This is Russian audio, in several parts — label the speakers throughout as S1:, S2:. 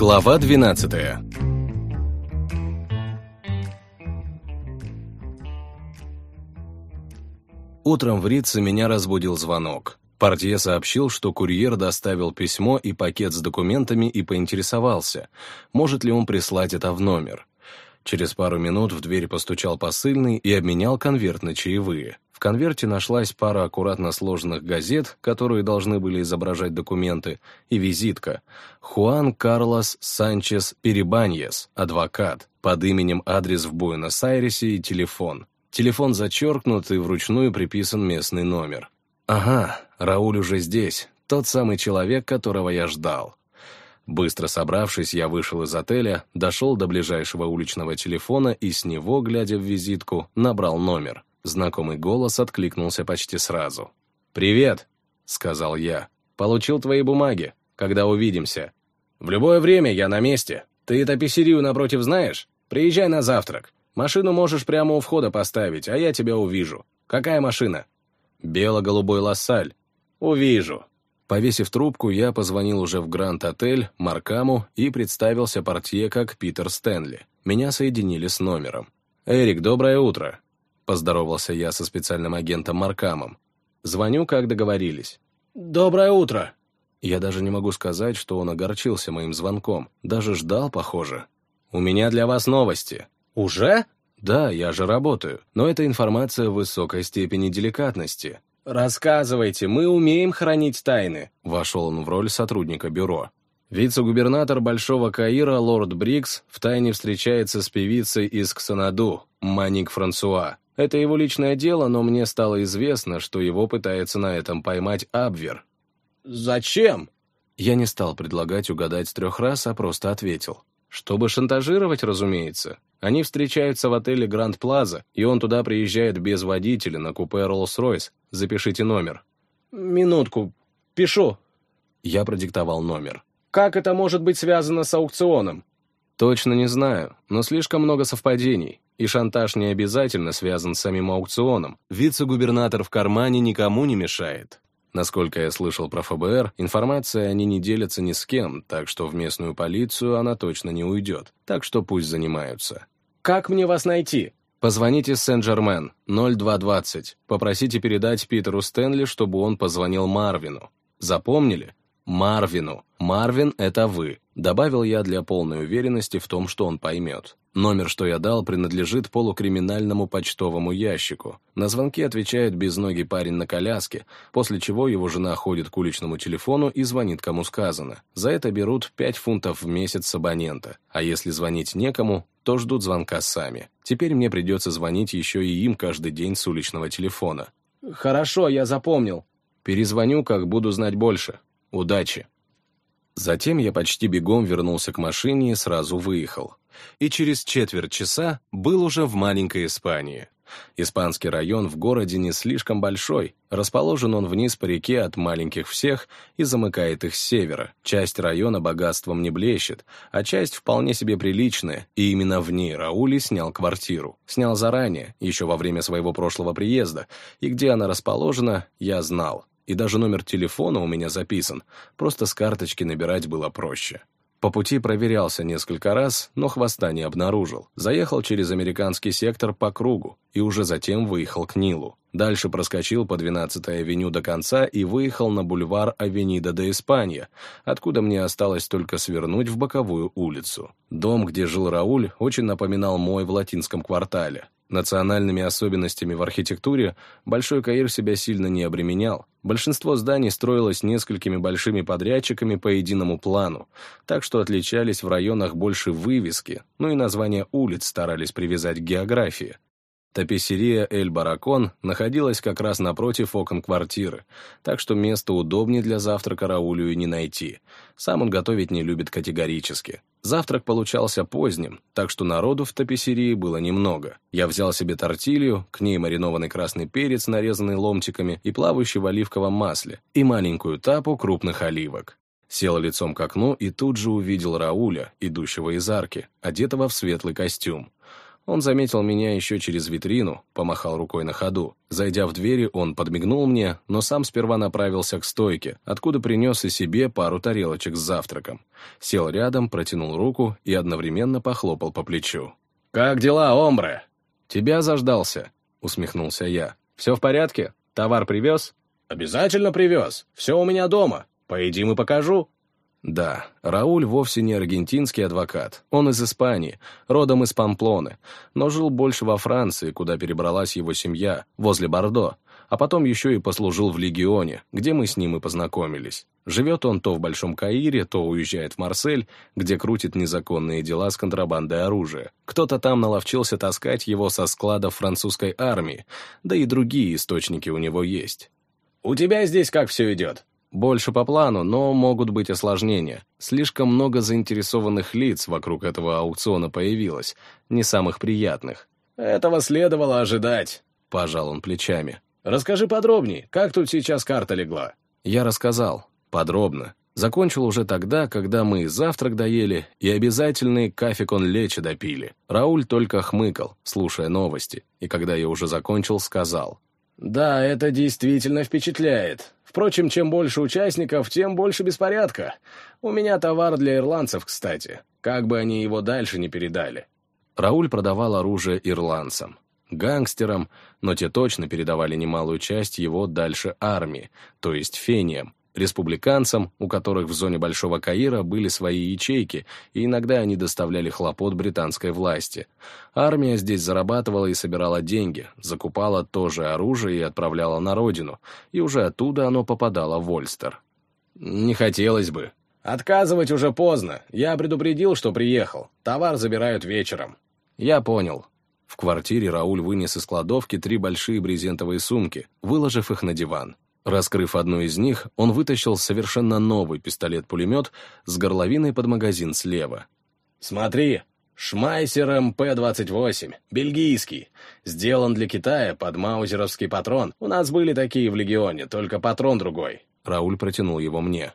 S1: Глава 12 Утром в Рице меня разбудил звонок. Портье сообщил, что курьер доставил письмо и пакет с документами и поинтересовался, может ли он прислать это в номер. Через пару минут в дверь постучал посыльный и обменял конверт на чаевые. Конверте нашлась пара аккуратно сложенных газет, которые должны были изображать документы, и визитка. Хуан Карлос Санчес Перебаньес, адвокат, под именем адрес в Буэнос-Айресе и телефон. Телефон зачеркнут и вручную приписан местный номер. Ага, Рауль уже здесь, тот самый человек, которого я ждал. Быстро собравшись, я вышел из отеля, дошел до ближайшего уличного телефона и с него, глядя в визитку, набрал номер. Знакомый голос откликнулся почти сразу. «Привет», — сказал я. «Получил твои бумаги. Когда увидимся?» «В любое время я на месте. Ты таписерию напротив знаешь? Приезжай на завтрак. Машину можешь прямо у входа поставить, а я тебя увижу. Какая машина?» «Бело-голубой лассаль». «Увижу», Повесив трубку, я позвонил уже в Гранд-отель, Маркаму и представился портье как Питер Стэнли. Меня соединили с номером. «Эрик, доброе утро!» Поздоровался я со специальным агентом Маркамом. «Звоню, как договорились». «Доброе утро!» Я даже не могу сказать, что он огорчился моим звонком. Даже ждал, похоже. «У меня для вас новости». «Уже?» «Да, я же работаю. Но это информация высокой степени деликатности. «Рассказывайте, мы умеем хранить тайны», — вошел он в роль сотрудника бюро. Вице-губернатор Большого Каира лорд Брикс втайне встречается с певицей из Ксанаду, Маник Франсуа. Это его личное дело, но мне стало известно, что его пытается на этом поймать Абвер. «Зачем?» Я не стал предлагать угадать с трех раз, а просто ответил. Чтобы шантажировать, разумеется. Они встречаются в отеле Гранд Плаза, и он туда приезжает без водителя на купе Роллс-Ройс. Запишите номер. Минутку. Пишу. Я продиктовал номер. Как это может быть связано с аукционом? Точно не знаю, но слишком много совпадений. И шантаж не обязательно связан с самим аукционом. Вице-губернатор в кармане никому не мешает. Насколько я слышал про ФБР, информация они не делятся ни с кем, так что в местную полицию она точно не уйдет. Так что пусть занимаются. «Как мне вас найти?» Позвоните Сен-Жермен, 0220. Попросите передать Питеру Стэнли, чтобы он позвонил Марвину. Запомнили? Марвину. Марвин — это вы. Добавил я для полной уверенности в том, что он поймет. Номер, что я дал, принадлежит полукриминальному почтовому ящику. На звонки отвечает безногий парень на коляске, после чего его жена ходит к уличному телефону и звонит кому сказано. За это берут 5 фунтов в месяц с абонента, а если звонить некому, то ждут звонка сами. Теперь мне придется звонить еще и им каждый день с уличного телефона. «Хорошо, я запомнил». «Перезвоню, как буду знать больше. Удачи». Затем я почти бегом вернулся к машине и сразу выехал. И через четверть часа был уже в маленькой Испании. Испанский район в городе не слишком большой, расположен он вниз по реке от маленьких всех и замыкает их с севера. Часть района богатством не блещет, а часть вполне себе приличная, и именно в ней Раули снял квартиру. Снял заранее, еще во время своего прошлого приезда, и где она расположена, я знал и даже номер телефона у меня записан, просто с карточки набирать было проще. По пути проверялся несколько раз, но хвоста не обнаружил. Заехал через американский сектор по кругу и уже затем выехал к Нилу. Дальше проскочил по 12-й авеню до конца и выехал на бульвар Авенида де Испанья, откуда мне осталось только свернуть в боковую улицу. Дом, где жил Рауль, очень напоминал мой в латинском квартале. Национальными особенностями в архитектуре Большой Каир себя сильно не обременял. Большинство зданий строилось несколькими большими подрядчиками по единому плану, так что отличались в районах больше вывески, ну и названия улиц старались привязать к географии. Тапесерия Эль-Баракон находилась как раз напротив окон квартиры, так что место удобнее для завтрака Раулю и не найти. Сам он готовить не любит категорически. Завтрак получался поздним, так что народу в тапесерии было немного. Я взял себе тортилью, к ней маринованный красный перец, нарезанный ломтиками, и плавающий в оливковом масле, и маленькую тапу крупных оливок. Сел лицом к окну и тут же увидел Рауля, идущего из арки, одетого в светлый костюм. Он заметил меня еще через витрину, помахал рукой на ходу. Зайдя в двери, он подмигнул мне, но сам сперва направился к стойке, откуда принес и себе пару тарелочек с завтраком. Сел рядом, протянул руку и одновременно похлопал по плечу. «Как дела, Омбре?» «Тебя заждался», — усмехнулся я. «Все в порядке? Товар привез?» «Обязательно привез. Все у меня дома. Поедим и покажу». Да, Рауль вовсе не аргентинский адвокат. Он из Испании, родом из Памплоны, но жил больше во Франции, куда перебралась его семья, возле Бордо, а потом еще и послужил в Легионе, где мы с ним и познакомились. Живет он то в Большом Каире, то уезжает в Марсель, где крутит незаконные дела с контрабандой оружия. Кто-то там наловчился таскать его со складов французской армии, да и другие источники у него есть. «У тебя здесь как все идет?» Больше по плану, но могут быть осложнения. Слишком много заинтересованных лиц вокруг этого аукциона появилось, не самых приятных. «Этого следовало ожидать», — пожал он плечами. «Расскажи подробнее, как тут сейчас карта легла?» Я рассказал. Подробно. Закончил уже тогда, когда мы завтрак доели и обязательный кафе-кон лечи допили. Рауль только хмыкал, слушая новости, и когда я уже закончил, сказал. «Да, это действительно впечатляет. Впрочем, чем больше участников, тем больше беспорядка. У меня товар для ирландцев, кстати. Как бы они его дальше не передали. Рауль продавал оружие ирландцам, гангстерам, но те точно передавали немалую часть его дальше армии, то есть фениям, республиканцам, у которых в зоне Большого Каира были свои ячейки, и иногда они доставляли хлопот британской власти. Армия здесь зарабатывала и собирала деньги, закупала тоже оружие и отправляла на родину, и уже оттуда оно попадало в Ольстер. «Не хотелось бы», «Отказывать уже поздно. Я предупредил, что приехал. Товар забирают вечером». «Я понял». В квартире Рауль вынес из кладовки три большие брезентовые сумки, выложив их на диван. Раскрыв одну из них, он вытащил совершенно новый пистолет-пулемет с горловиной под магазин слева. «Смотри, Шмайсер МП-28, бельгийский. Сделан для Китая под маузеровский патрон. У нас были такие в Легионе, только патрон другой». Рауль протянул его мне.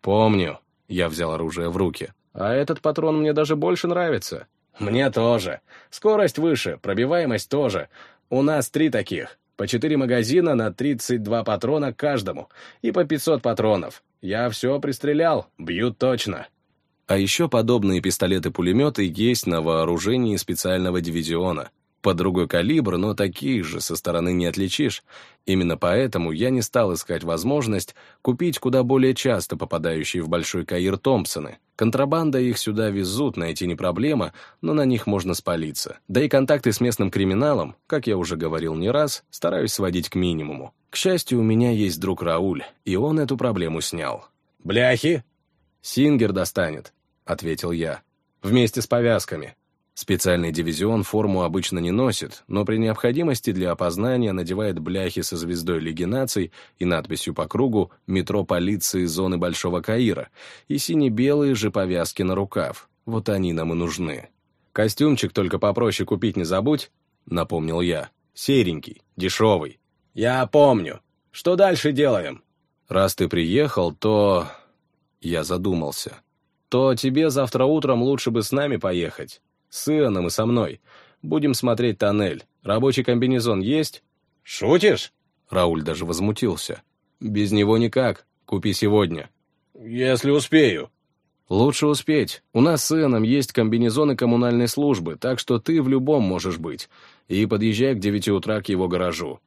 S1: «Помню». Я взял оружие в руки. «А этот патрон мне даже больше нравится». «Мне тоже. Скорость выше, пробиваемость тоже. У нас три таких. По четыре магазина на 32 патрона каждому. И по 500 патронов. Я все пристрелял. Бьют точно. А еще подобные пистолеты-пулеметы есть на вооружении специального дивизиона под другой калибр, но таких же со стороны не отличишь. Именно поэтому я не стал искать возможность купить куда более часто попадающие в Большой Каир Томпсоны. Контрабанда их сюда везут, найти не проблема, но на них можно спалиться. Да и контакты с местным криминалом, как я уже говорил не раз, стараюсь сводить к минимуму. К счастью, у меня есть друг Рауль, и он эту проблему снял. «Бляхи?» «Сингер достанет», — ответил я. «Вместе с повязками. Специальный дивизион форму обычно не носит, но при необходимости для опознания надевает бляхи со звездой Лиги наций и надписью по кругу «Метро полиции зоны Большого Каира» и сине-белые же повязки на рукав. Вот они нам и нужны. «Костюмчик только попроще купить не забудь», — напомнил я. «Серенький, дешевый». «Я помню. Что дальше делаем?» «Раз ты приехал, то...» Я задумался. «То тебе завтра утром лучше бы с нами поехать. С Ионом и со мной. Будем смотреть тоннель. Рабочий комбинезон есть?» «Шутишь?» Рауль даже возмутился. «Без него никак. Купи сегодня». «Если успею». «Лучше успеть. У нас с Ионом есть комбинезоны коммунальной службы, так что ты в любом можешь быть. И подъезжай к девяти утра к его гаражу».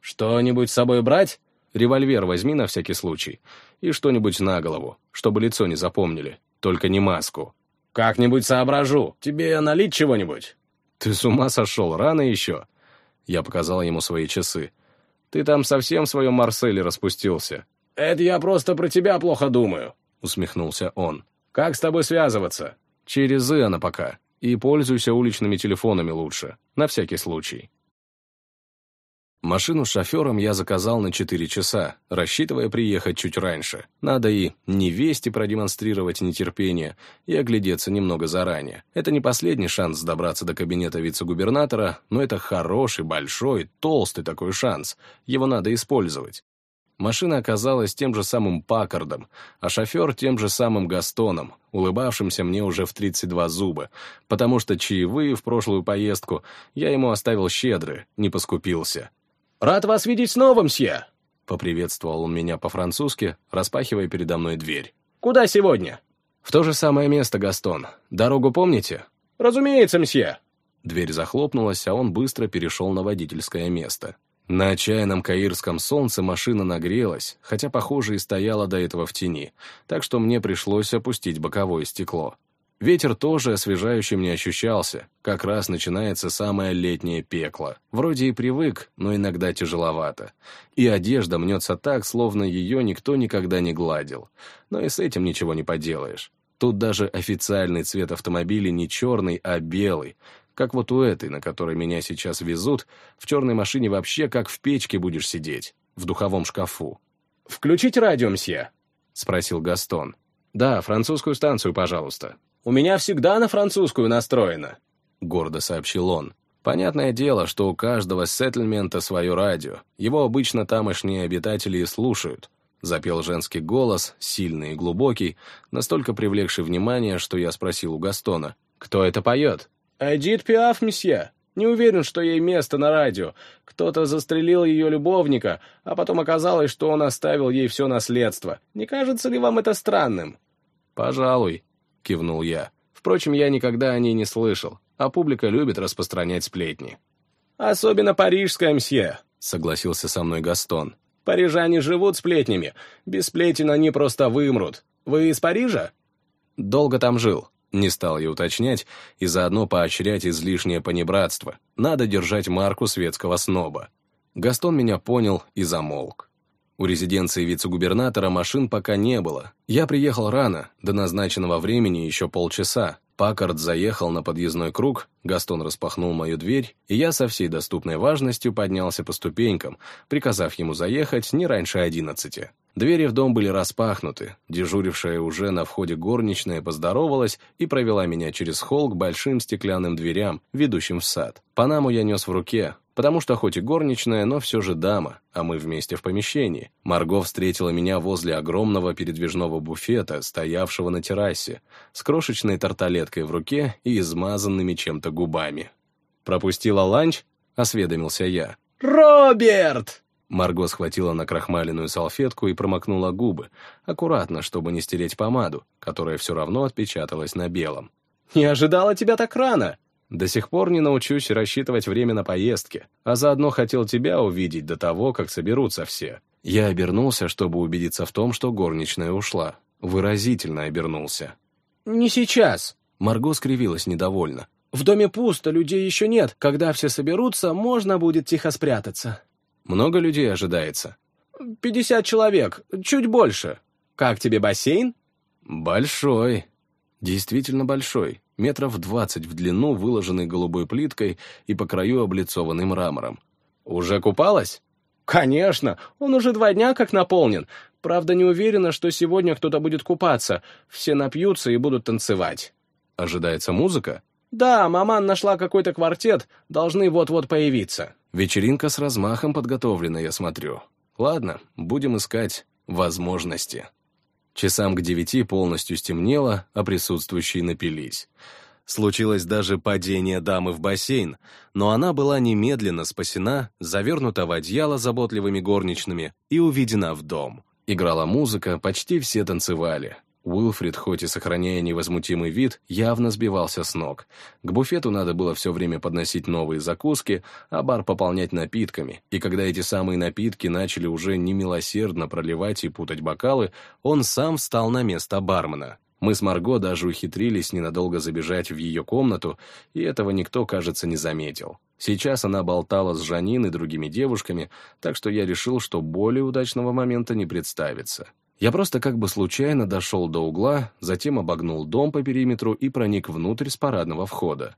S1: «Что-нибудь с собой брать?» «Револьвер возьми на всякий случай. И что-нибудь на голову, чтобы лицо не запомнили. Только не маску». «Как-нибудь соображу. Тебе налить чего-нибудь?» «Ты с ума сошел? Рано еще?» Я показал ему свои часы. «Ты там совсем в своем Марселе распустился». «Это я просто про тебя плохо думаю», — усмехнулся он. «Как с тобой связываться?» «Через Иона пока. И пользуйся уличными телефонами лучше. На всякий случай». Машину с шофером я заказал на 4 часа, рассчитывая приехать чуть раньше. Надо и невесте продемонстрировать нетерпение и оглядеться немного заранее. Это не последний шанс добраться до кабинета вице-губернатора, но это хороший, большой, толстый такой шанс. Его надо использовать. Машина оказалась тем же самым Паккардом, а шофер тем же самым Gastoном, улыбавшимся мне уже в 32 зуба, потому что чаевые в прошлую поездку я ему оставил щедрые, не поскупился. «Рад вас видеть снова, мсье!» — поприветствовал он меня по-французски, распахивая передо мной дверь. «Куда сегодня?» «В то же самое место, Гастон. Дорогу помните?» «Разумеется, мсье!» Дверь захлопнулась, а он быстро перешел на водительское место. На отчаянном каирском солнце машина нагрелась, хотя, похоже, и стояла до этого в тени, так что мне пришлось опустить боковое стекло. Ветер тоже освежающим не ощущался, как раз начинается самое летнее пекло. Вроде и привык, но иногда тяжеловато. И одежда мнется так, словно ее никто никогда не гладил. Но и с этим ничего не поделаешь. Тут даже официальный цвет автомобиля не черный, а белый, как вот у этой, на которой меня сейчас везут, в черной машине вообще как в печке будешь сидеть, в духовом шкафу. «Включить радио, мсье?» — спросил Гастон. «Да, французскую станцию, пожалуйста». «У меня всегда на французскую настроено», — гордо сообщил он. Понятное дело, что у каждого сеттельмента свое радио. Его обычно тамошние обитатели и слушают. Запел женский голос, сильный и глубокий, настолько привлекший внимание, что я спросил у Гастона, «Кто это поет?» «Эдит Пиаф, месье. Не уверен, что ей место на радио. Кто-то застрелил ее любовника, а потом оказалось, что он оставил ей все наследство. Не кажется ли вам это странным?» «Пожалуй», — кивнул я. «Впрочем, я никогда о ней не слышал, а публика любит распространять сплетни». «Особенно парижская, мсье», — согласился со мной Гастон. «Парижане живут сплетнями. Без сплетен они просто вымрут. Вы из Парижа?» «Долго там жил», не стал я уточнять и заодно поощрять излишнее понебратство. Надо держать марку светского сноба. Гастон меня понял и замолк. У резиденции вице-губернатора машин пока не было. Я приехал рано, до назначенного времени еще полчаса. Паккард заехал на подъездной круг, Гастон распахнул мою дверь, и я со всей доступной важностью поднялся по ступенькам, приказав ему заехать не раньше одиннадцати. Двери в дом были распахнуты, дежурившая уже на входе горничная поздоровалась и провела меня через холл к большим стеклянным дверям, ведущим в сад. Панаму я нес в руке, потому что хоть и горничная, но все же дама, а мы вместе в помещении. Марго встретила меня возле огромного передвижного буфета, стоявшего на террасе, с крошечной тарталеткой в руке и измазанными чем-то губами. «Пропустила ланч?» — осведомился я. «Роберт!» Марго схватила на крахмаленную салфетку и промокнула губы, аккуратно, чтобы не стереть помаду, которая все равно отпечаталась на белом. «Не ожидала тебя так рано!» «До сих пор не научусь рассчитывать время на поездки, а заодно хотел тебя увидеть до того, как соберутся все». Я обернулся, чтобы убедиться в том, что горничная ушла. Выразительно обернулся. «Не сейчас!» Марго скривилась недовольно. «В доме пусто, людей еще нет. Когда все соберутся, можно будет тихо спрятаться». Много людей ожидается? Пятьдесят человек, чуть больше. Как тебе бассейн? Большой. Действительно большой. Метров двадцать в длину, выложенный голубой плиткой и по краю облицованный мрамором. Уже купалась? Конечно, он уже два дня как наполнен. Правда, не уверена, что сегодня кто-то будет купаться. Все напьются и будут танцевать. Ожидается музыка? Да, маман нашла какой-то квартет, должны вот-вот появиться. Вечеринка с размахом подготовлена, я смотрю. Ладно, будем искать возможности. Часам к девяти полностью стемнело, а присутствующие напились. Случилось даже падение дамы в бассейн, но она была немедленно спасена, завернута в одеяло заботливыми горничными и уведена в дом. Играла музыка, почти все танцевали. Уилфрид, хоть и сохраняя невозмутимый вид, явно сбивался с ног. К буфету надо было все время подносить новые закуски, а бар пополнять напитками, и когда эти самые напитки начали уже немилосердно проливать и путать бокалы, он сам встал на место бармена. Мы с Марго даже ухитрились ненадолго забежать в ее комнату, и этого никто, кажется, не заметил. Сейчас она болтала с Жанин и другими девушками, так что я решил, что более удачного момента не представится. Я просто как бы случайно дошел до угла, затем обогнул дом по периметру и проник внутрь с парадного входа.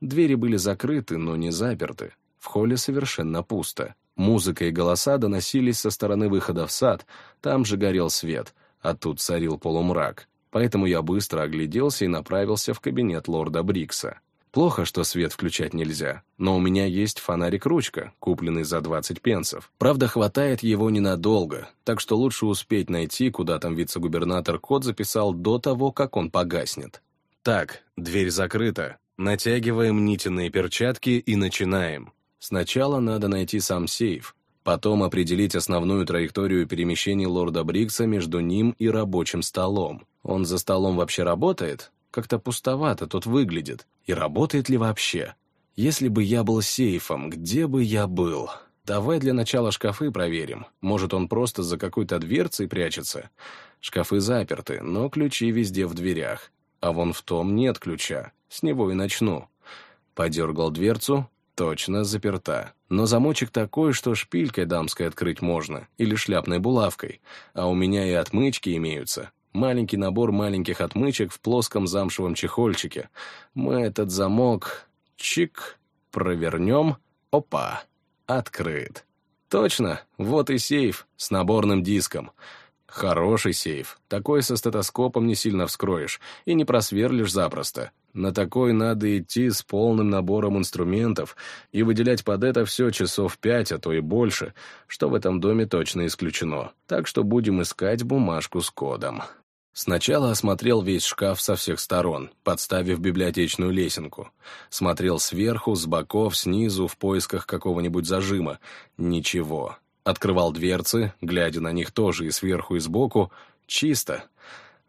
S1: Двери были закрыты, но не заперты. В холле совершенно пусто. Музыка и голоса доносились со стороны выхода в сад, там же горел свет, а тут царил полумрак. Поэтому я быстро огляделся и направился в кабинет лорда Брикса. Плохо, что свет включать нельзя, но у меня есть фонарик-ручка, купленный за 20 пенсов. Правда, хватает его ненадолго, так что лучше успеть найти, куда там вице-губернатор код записал до того, как он погаснет. Так, дверь закрыта. Натягиваем нитиные перчатки и начинаем. Сначала надо найти сам сейф, потом определить основную траекторию перемещений лорда Брикса между ним и рабочим столом. Он за столом вообще работает? Как-то пустовато тут выглядит. И работает ли вообще? Если бы я был сейфом, где бы я был? Давай для начала шкафы проверим. Может, он просто за какой-то дверцей прячется? Шкафы заперты, но ключи везде в дверях. А вон в том нет ключа. С него и начну. Подергал дверцу. Точно заперта. Но замочек такой, что шпилькой дамской открыть можно. Или шляпной булавкой. А у меня и отмычки имеются маленький набор маленьких отмычек в плоском замшевом чехольчике. Мы этот замок... Чик, провернем. Опа, открыт. Точно, вот и сейф с наборным диском. Хороший сейф. Такой со стетоскопом не сильно вскроешь и не просверлишь запросто. На такой надо идти с полным набором инструментов и выделять под это все часов пять, а то и больше, что в этом доме точно исключено. Так что будем искать бумажку с кодом. Сначала осмотрел весь шкаф со всех сторон, подставив библиотечную лесенку. Смотрел сверху, с боков, снизу, в поисках какого-нибудь зажима. Ничего. Открывал дверцы, глядя на них тоже и сверху, и сбоку. Чисто.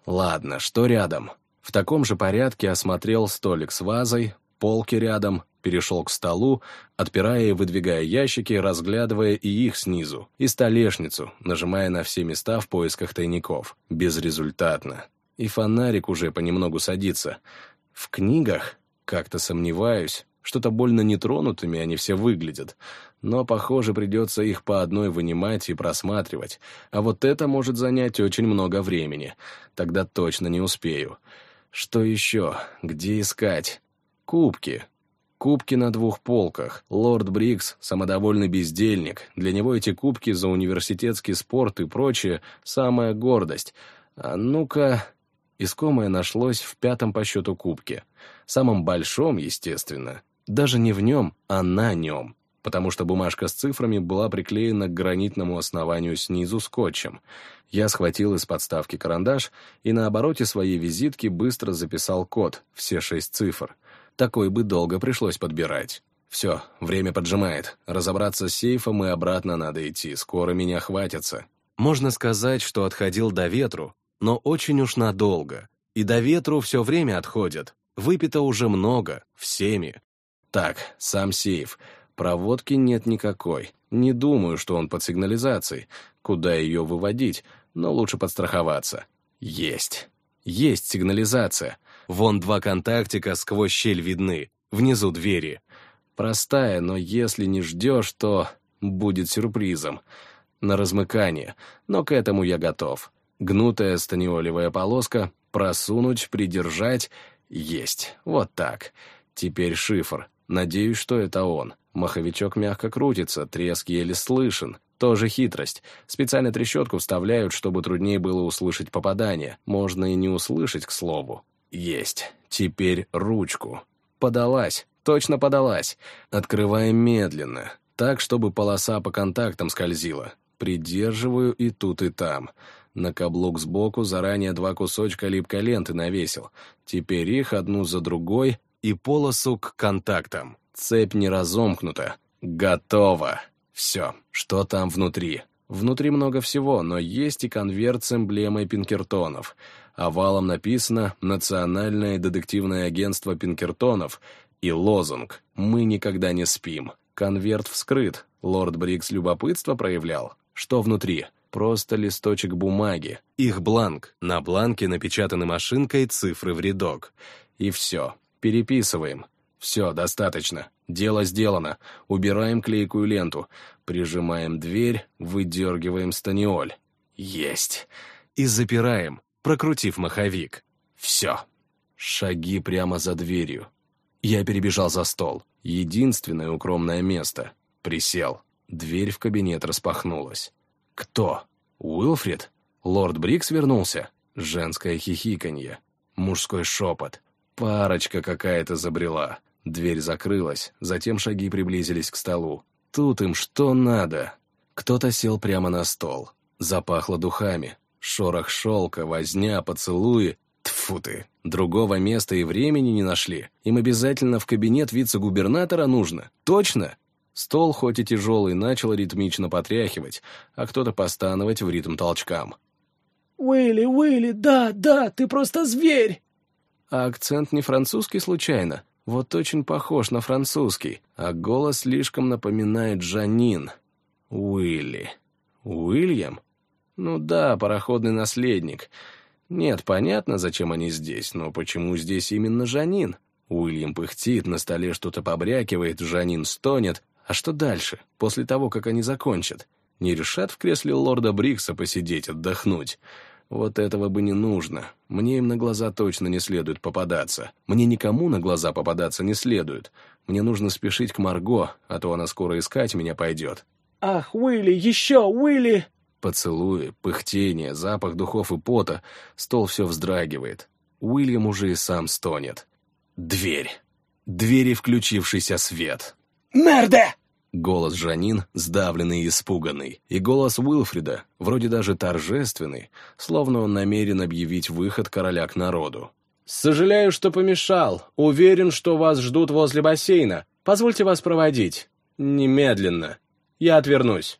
S1: Ладно, что рядом? В таком же порядке осмотрел столик с вазой, полки рядом, перешел к столу, отпирая и выдвигая ящики, разглядывая и их снизу, и столешницу, нажимая на все места в поисках тайников. Безрезультатно. И фонарик уже понемногу садится. В книгах? Как-то сомневаюсь. Что-то больно нетронутыми они все выглядят. Но, похоже, придется их по одной вынимать и просматривать. А вот это может занять очень много времени. Тогда точно не успею. Что еще? Где искать? Кубки. Кубки на двух полках. Лорд Брикс — самодовольный бездельник. Для него эти кубки за университетский спорт и прочее — самая гордость. А ну-ка... Искомое нашлось в пятом по счету кубке. Самом большом, естественно. Даже не в нем, а на нем. Потому что бумажка с цифрами была приклеена к гранитному основанию снизу скотчем. Я схватил из подставки карандаш и на обороте своей визитки быстро записал код, все шесть цифр — такой бы долго пришлось подбирать. Все, время поджимает. Разобраться с сейфом и обратно надо идти, скоро меня хватится. Можно сказать, что отходил до ветру, но очень уж надолго. И до ветру все время отходит. Выпито уже много, всеми. Так, сам сейф. Проводки нет никакой. Не думаю, что он под сигнализацией. Куда ее выводить? Но лучше подстраховаться. Есть. Есть сигнализация. Вон два контактика сквозь щель видны, внизу двери. Простая, но если не ждешь, то будет сюрпризом. На размыкание, но к этому я готов. Гнутая станиолевая полоска, просунуть, придержать. Есть, вот так. Теперь шифр. Надеюсь, что это он. Маховичок мягко крутится, треск еле слышен. Тоже хитрость. Специально трещотку вставляют, чтобы труднее было услышать попадание. Можно и не услышать, к слову. Есть. Теперь ручку. Подалась. Точно подалась. Открываем медленно. Так, чтобы полоса по контактам скользила. Придерживаю и тут, и там. На каблук сбоку заранее два кусочка липкой ленты навесил. Теперь их одну за другой и полосу к контактам. Цепь не разомкнута. Готово. Все. Что там внутри? Внутри много всего, но есть и конверт с эмблемой Пинкертонов — Овалом написано «Национальное детективное агентство Пинкертонов» и лозунг «Мы никогда не спим». Конверт вскрыт. Лорд Брикс любопытство проявлял. Что внутри? Просто листочек бумаги. Их бланк. На бланке напечатаны машинкой цифры в рядок. И все. Переписываем. Все, достаточно. Дело сделано. Убираем клейкую ленту. Прижимаем дверь, выдергиваем станиоль. Есть. И запираем прокрутив маховик. Все. Шаги прямо за дверью. Я перебежал за стол. Единственное укромное место. Присел. Дверь в кабинет распахнулась. Кто? Уилфрид? Лорд Брикс вернулся? Женское хихиканье. Мужской шепот. Парочка какая-то забрела. Дверь закрылась, затем шаги приблизились к столу. Тут им что надо? Кто-то сел прямо на стол. Запахло духами. Шорох шелка, возня, поцелуи. Тфу ты. Другого места и времени не нашли. Им обязательно в кабинет вице-губернатора нужно. Точно? Стол, хоть и тяжелый, начал ритмично потряхивать, а кто-то постановать в ритм толчкам.
S2: «Уилли, Уилли, да, да, ты просто зверь!»
S1: А акцент не французский случайно? Вот очень похож на французский, а голос слишком напоминает Жанин. Уилли. Уильям? Ну да, пароходный наследник. Нет, понятно, зачем они здесь, но почему здесь именно Жанин? Уильям пыхтит, на столе что-то побрякивает, Жанин стонет, а что дальше, после того, как они закончат? Не решат в кресле лорда Брикса посидеть, отдохнуть? Вот этого бы не нужно. Мне им на глаза точно не следует попадаться. Мне никому на глаза попадаться не следует. Мне нужно спешить к Марго, а то она скоро искать меня пойдет.
S2: «Ах, Уилли, еще, Уилли!»
S1: Поцелуи, пыхтение, запах духов и пота. Стол все вздрагивает. Уильям уже и сам стонет. Дверь. Двери включившийся свет.
S2: «Мерде!»
S1: Голос Жанин, сдавленный и испуганный, и голос Уилфрида, вроде даже торжественный, словно он намерен объявить выход короля к народу.
S3: «Сожалею, что помешал. Уверен, что вас ждут возле бассейна. Позвольте вас проводить. Немедленно. Я отвернусь».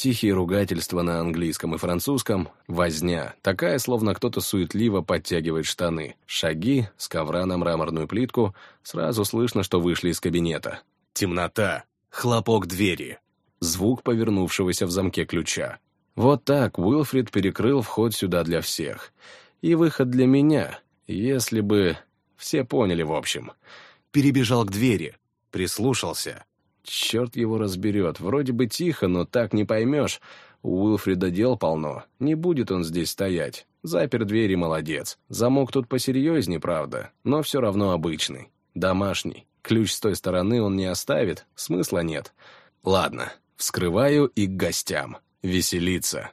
S1: Тихие ругательства на английском и французском, возня, такая, словно кто-то суетливо подтягивает штаны, шаги, с ковра на мраморную плитку, сразу слышно, что вышли из кабинета. Темнота. Хлопок двери. Звук повернувшегося в замке ключа. Вот так Уилфрид перекрыл вход сюда для всех. И выход для меня, если бы... Все поняли, в общем. Перебежал к двери. Прислушался. Черт его разберет. Вроде бы тихо, но так не поймешь. У Уилфрида дел полно. Не будет он здесь стоять. Запер двери, молодец. Замок тут посерьезнее, правда, но все равно обычный. Домашний. Ключ с той стороны он не оставит, смысла нет. Ладно, вскрываю и к гостям. Веселиться.